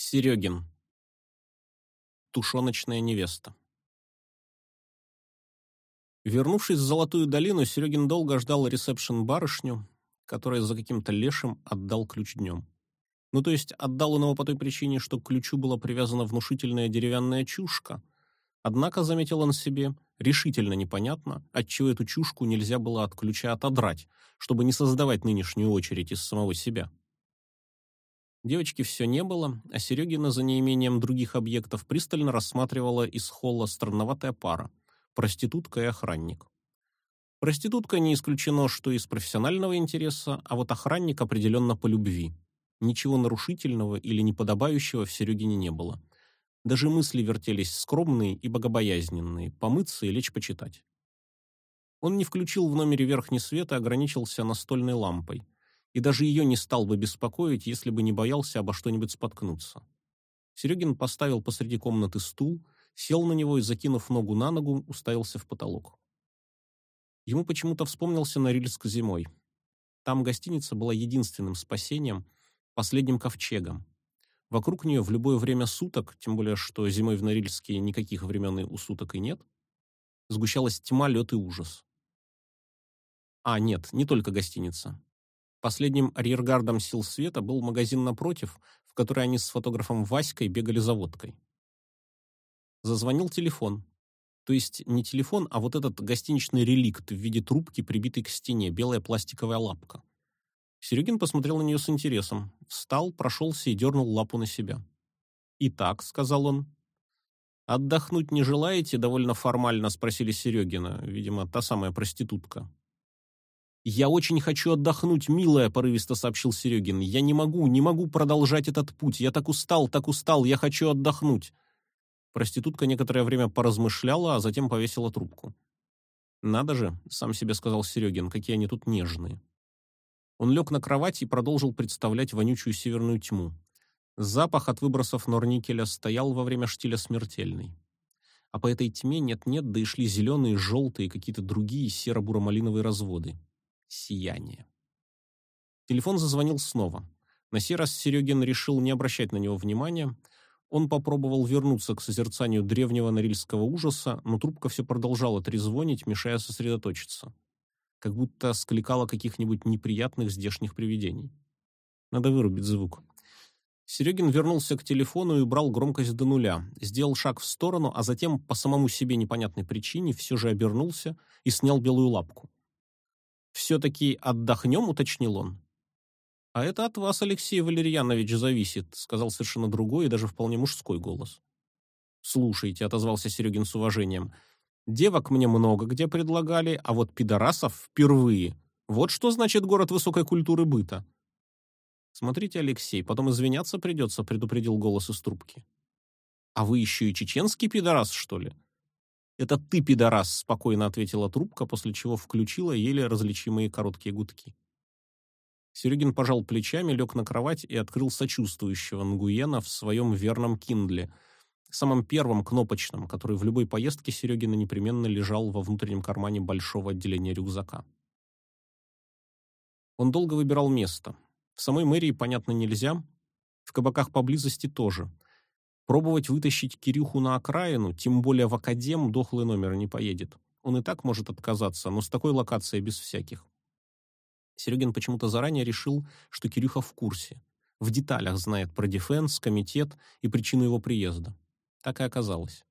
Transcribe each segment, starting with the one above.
Серегин. Тушеночная невеста. Вернувшись в Золотую долину, Серегин долго ждал ресепшн-барышню, которая за каким-то лешим отдал ключ днем. Ну, то есть отдал он его по той причине, что к ключу была привязана внушительная деревянная чушка. Однако, заметил он себе, решительно непонятно, отчего эту чушку нельзя было от ключа отодрать, чтобы не создавать нынешнюю очередь из самого себя. Девочки все не было, а Серегина за неимением других объектов пристально рассматривала из холла странноватая пара – проститутка и охранник. Проститутка не исключено, что из профессионального интереса, а вот охранник определенно по любви. Ничего нарушительного или неподобающего в Серегине не было. Даже мысли вертелись скромные и богобоязненные – помыться и лечь почитать. Он не включил в номере верхний свет и ограничился настольной лампой – и даже ее не стал бы беспокоить, если бы не боялся обо что-нибудь споткнуться. Серегин поставил посреди комнаты стул, сел на него и, закинув ногу на ногу, уставился в потолок. Ему почему-то вспомнился Норильск зимой. Там гостиница была единственным спасением, последним ковчегом. Вокруг нее в любое время суток, тем более что зимой в Норильске никаких времен у суток и нет, сгущалась тьма, лед и ужас. А, нет, не только гостиница. Последним арьергардом сил света был магазин напротив, в который они с фотографом Васькой бегали за водкой. Зазвонил телефон. То есть не телефон, а вот этот гостиничный реликт в виде трубки, прибитой к стене, белая пластиковая лапка. Серегин посмотрел на нее с интересом, встал, прошелся и дернул лапу на себя. «Итак», — сказал он. «Отдохнуть не желаете?» — довольно формально спросили Серегина, видимо, та самая проститутка. «Я очень хочу отдохнуть, милая», — порывисто сообщил Серегин. «Я не могу, не могу продолжать этот путь. Я так устал, так устал, я хочу отдохнуть». Проститутка некоторое время поразмышляла, а затем повесила трубку. «Надо же», — сам себе сказал Серегин, — «какие они тут нежные». Он лег на кровать и продолжил представлять вонючую северную тьму. Запах от выбросов норникеля стоял во время штиля смертельный. А по этой тьме нет-нет, да и шли зеленые, желтые, какие-то другие серо-буро-малиновые разводы сияние. Телефон зазвонил снова. На сей раз Серегин решил не обращать на него внимания. Он попробовал вернуться к созерцанию древнего норильского ужаса, но трубка все продолжала трезвонить, мешая сосредоточиться. Как будто скликала каких-нибудь неприятных здешних привидений. Надо вырубить звук. Серегин вернулся к телефону и убрал громкость до нуля, сделал шаг в сторону, а затем, по самому себе непонятной причине, все же обернулся и снял белую лапку. «Все-таки отдохнем», — уточнил он. «А это от вас, Алексей Валерьянович, зависит», — сказал совершенно другой и даже вполне мужской голос. «Слушайте», — отозвался Серегин с уважением, — «девок мне много где предлагали, а вот пидорасов впервые. Вот что значит город высокой культуры быта». «Смотрите, Алексей, потом извиняться придется», — предупредил голос из трубки. «А вы еще и чеченский пидорас, что ли?» «Это ты, пидорас!» — спокойно ответила трубка, после чего включила еле различимые короткие гудки. Серегин пожал плечами, лег на кровать и открыл сочувствующего Нгуена в своем верном киндле, самом первом кнопочном, который в любой поездке Серегина непременно лежал во внутреннем кармане большого отделения рюкзака. Он долго выбирал место. В самой мэрии, понятно, нельзя, в кабаках поблизости тоже — Пробовать вытащить Кирюху на окраину, тем более в академ, дохлый номер не поедет. Он и так может отказаться, но с такой локацией без всяких. Серегин почему-то заранее решил, что Кирюха в курсе. В деталях знает про дефенс, комитет и причину его приезда. Так и оказалось.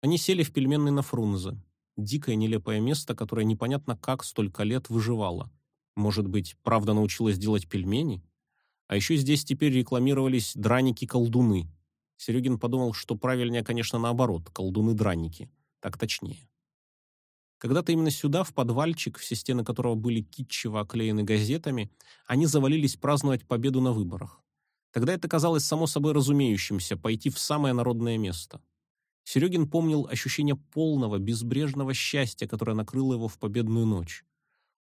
Они сели в пельменный на Фрунзе. Дикое нелепое место, которое непонятно как столько лет выживало. Может быть, правда научилась делать пельмени? А еще здесь теперь рекламировались драники-колдуны, Серегин подумал, что правильнее, конечно, наоборот, колдуны-дранники. Так точнее. Когда-то именно сюда, в подвальчик, все стены которого были китчево оклеены газетами, они завалились праздновать победу на выборах. Тогда это казалось само собой разумеющимся пойти в самое народное место. Серегин помнил ощущение полного, безбрежного счастья, которое накрыло его в победную ночь.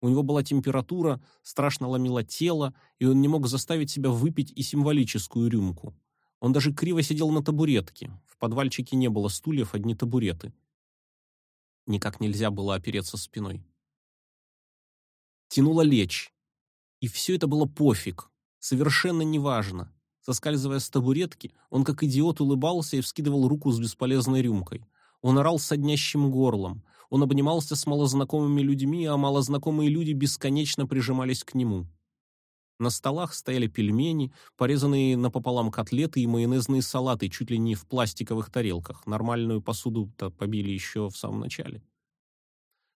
У него была температура, страшно ломило тело, и он не мог заставить себя выпить и символическую рюмку. Он даже криво сидел на табуретке. В подвальчике не было стульев, одни табуреты. Никак нельзя было опереться спиной. Тянуло лечь. И все это было пофиг, совершенно неважно. Соскальзывая с табуретки, он как идиот улыбался и вскидывал руку с бесполезной рюмкой. Он орал соднящим горлом. Он обнимался с малознакомыми людьми, а малознакомые люди бесконечно прижимались к нему. На столах стояли пельмени, порезанные напополам котлеты и майонезные салаты чуть ли не в пластиковых тарелках. Нормальную посуду-то побили еще в самом начале.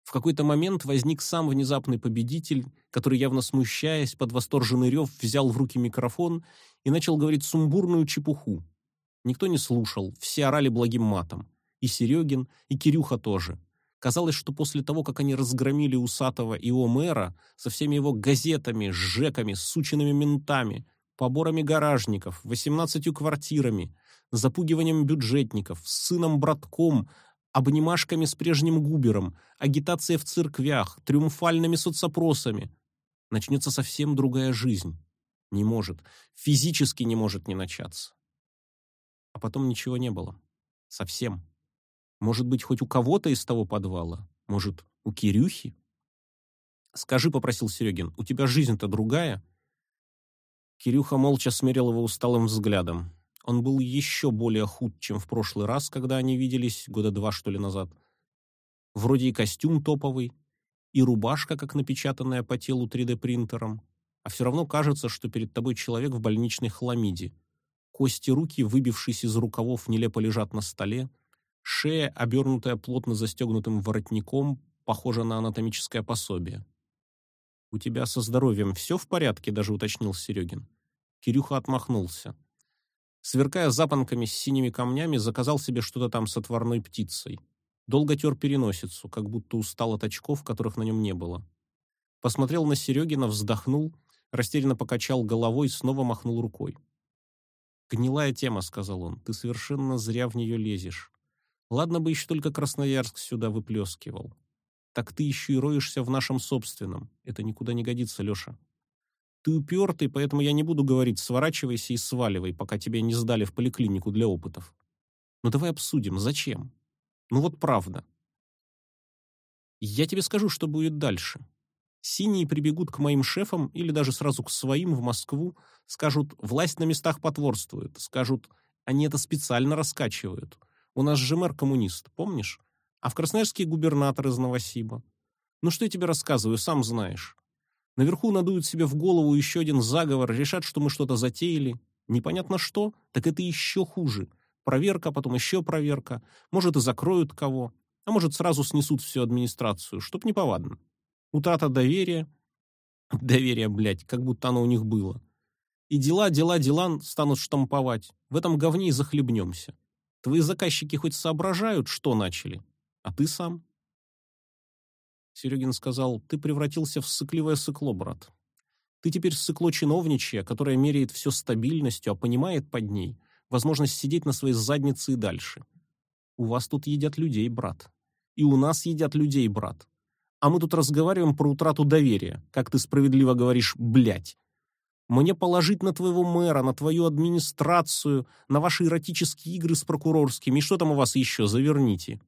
В какой-то момент возник сам внезапный победитель, который, явно смущаясь, под восторженный рев взял в руки микрофон и начал говорить сумбурную чепуху. Никто не слушал, все орали благим матом. И Серегин, и Кирюха тоже. Казалось, что после того, как они разгромили Усатого и Омера со всеми его газетами, жеками, сученными ментами, поборами гаражников, восемнадцатью квартирами, запугиванием бюджетников, сыном-братком, обнимашками с прежним Губером, агитацией в церквях, триумфальными соцопросами. Начнется совсем другая жизнь. Не может, физически не может не начаться. А потом ничего не было. Совсем. Может быть, хоть у кого-то из того подвала? Может, у Кирюхи? «Скажи», — попросил Серегин, — «у тебя жизнь-то другая?» Кирюха молча смерил его усталым взглядом. Он был еще более худ, чем в прошлый раз, когда они виделись года два, что ли, назад. Вроде и костюм топовый, и рубашка, как напечатанная по телу 3D-принтером, а все равно кажется, что перед тобой человек в больничной хламиде. Кости руки, выбившись из рукавов, нелепо лежат на столе, шея, обернутая плотно застегнутым воротником, похожа на анатомическое пособие. «У тебя со здоровьем все в порядке?» — даже уточнил Серегин. Кирюха отмахнулся сверкая запонками с синими камнями, заказал себе что-то там с отварной птицей. Долго тер переносицу, как будто устал от очков, которых на нем не было. Посмотрел на Серегина, вздохнул, растерянно покачал головой и снова махнул рукой. «Гнилая тема», — сказал он, — «ты совершенно зря в нее лезешь. Ладно бы еще только Красноярск сюда выплескивал. Так ты еще и роешься в нашем собственном. Это никуда не годится, Леша. Ты упертый, поэтому я не буду говорить «сворачивайся и сваливай», пока тебя не сдали в поликлинику для опытов. Но давай обсудим, зачем? Ну вот правда. Я тебе скажу, что будет дальше. Синие прибегут к моим шефам или даже сразу к своим в Москву, скажут «власть на местах потворствует», скажут «они это специально раскачивают». У нас же мэр коммунист, помнишь? А в Красноярске губернатор из Новосиба. Ну что я тебе рассказываю, сам знаешь. Наверху надуют себе в голову еще один заговор, решат, что мы что-то затеяли. Непонятно что, так это еще хуже. Проверка, потом еще проверка. Может, и закроют кого. А может, сразу снесут всю администрацию, чтоб неповадно. Утрата доверия. Доверие, блядь, как будто оно у них было. И дела, дела, дела станут штамповать. В этом говне и захлебнемся. Твои заказчики хоть соображают, что начали? А ты сам? Серегин сказал, ты превратился в сыкливое сыкло, брат. Ты теперь сыкло чиновничье, которое меряет все стабильностью, а понимает под ней возможность сидеть на своей заднице и дальше. У вас тут едят людей, брат. И у нас едят людей, брат. А мы тут разговариваем про утрату доверия, как ты справедливо говоришь, блядь. Мне положить на твоего мэра, на твою администрацию, на ваши эротические игры с прокурорскими, и что там у вас еще, заверните.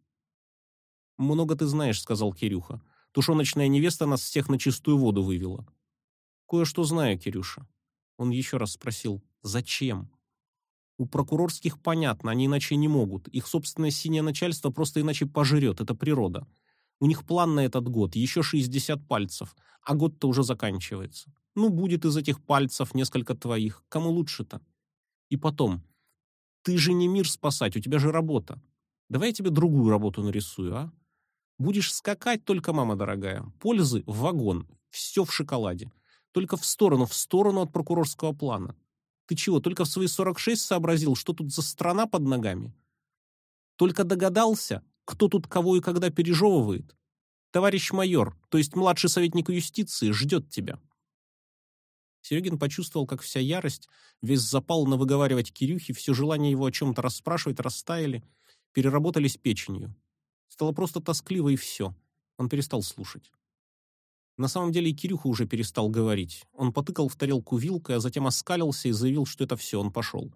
«Много ты знаешь», — сказал Кирюха. Тушеночная невеста нас всех на чистую воду вывела. Кое-что знаю, Кирюша. Он еще раз спросил, зачем? У прокурорских понятно, они иначе не могут. Их собственное синее начальство просто иначе пожрет, это природа. У них план на этот год, еще 60 пальцев, а год-то уже заканчивается. Ну, будет из этих пальцев несколько твоих. Кому лучше-то? И потом, ты же не мир спасать, у тебя же работа. Давай я тебе другую работу нарисую, а? Будешь скакать только, мама дорогая. Пользы в вагон. Все в шоколаде. Только в сторону, в сторону от прокурорского плана. Ты чего, только в свои 46 сообразил, что тут за страна под ногами? Только догадался, кто тут кого и когда пережевывает? Товарищ майор, то есть младший советник юстиции, ждет тебя. Серегин почувствовал, как вся ярость, весь запал на выговаривать Кирюхе, все желание его о чем-то расспрашивать растаяли, переработались печенью. Стало просто тоскливо и все. Он перестал слушать. На самом деле и Кирюха уже перестал говорить. Он потыкал в тарелку вилкой, а затем оскалился и заявил, что это все, он пошел.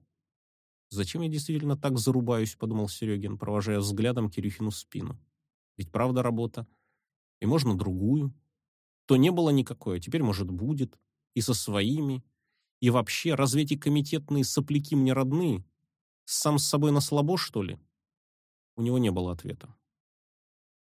«Зачем я действительно так зарубаюсь?» — подумал Серегин, провожая взглядом Кирюхину спину. «Ведь правда работа. И можно другую. То не было никакой, а теперь, может, будет. И со своими. И вообще, разве эти комитетные сопляки мне родные? Сам с собой на слабо, что ли?» У него не было ответа.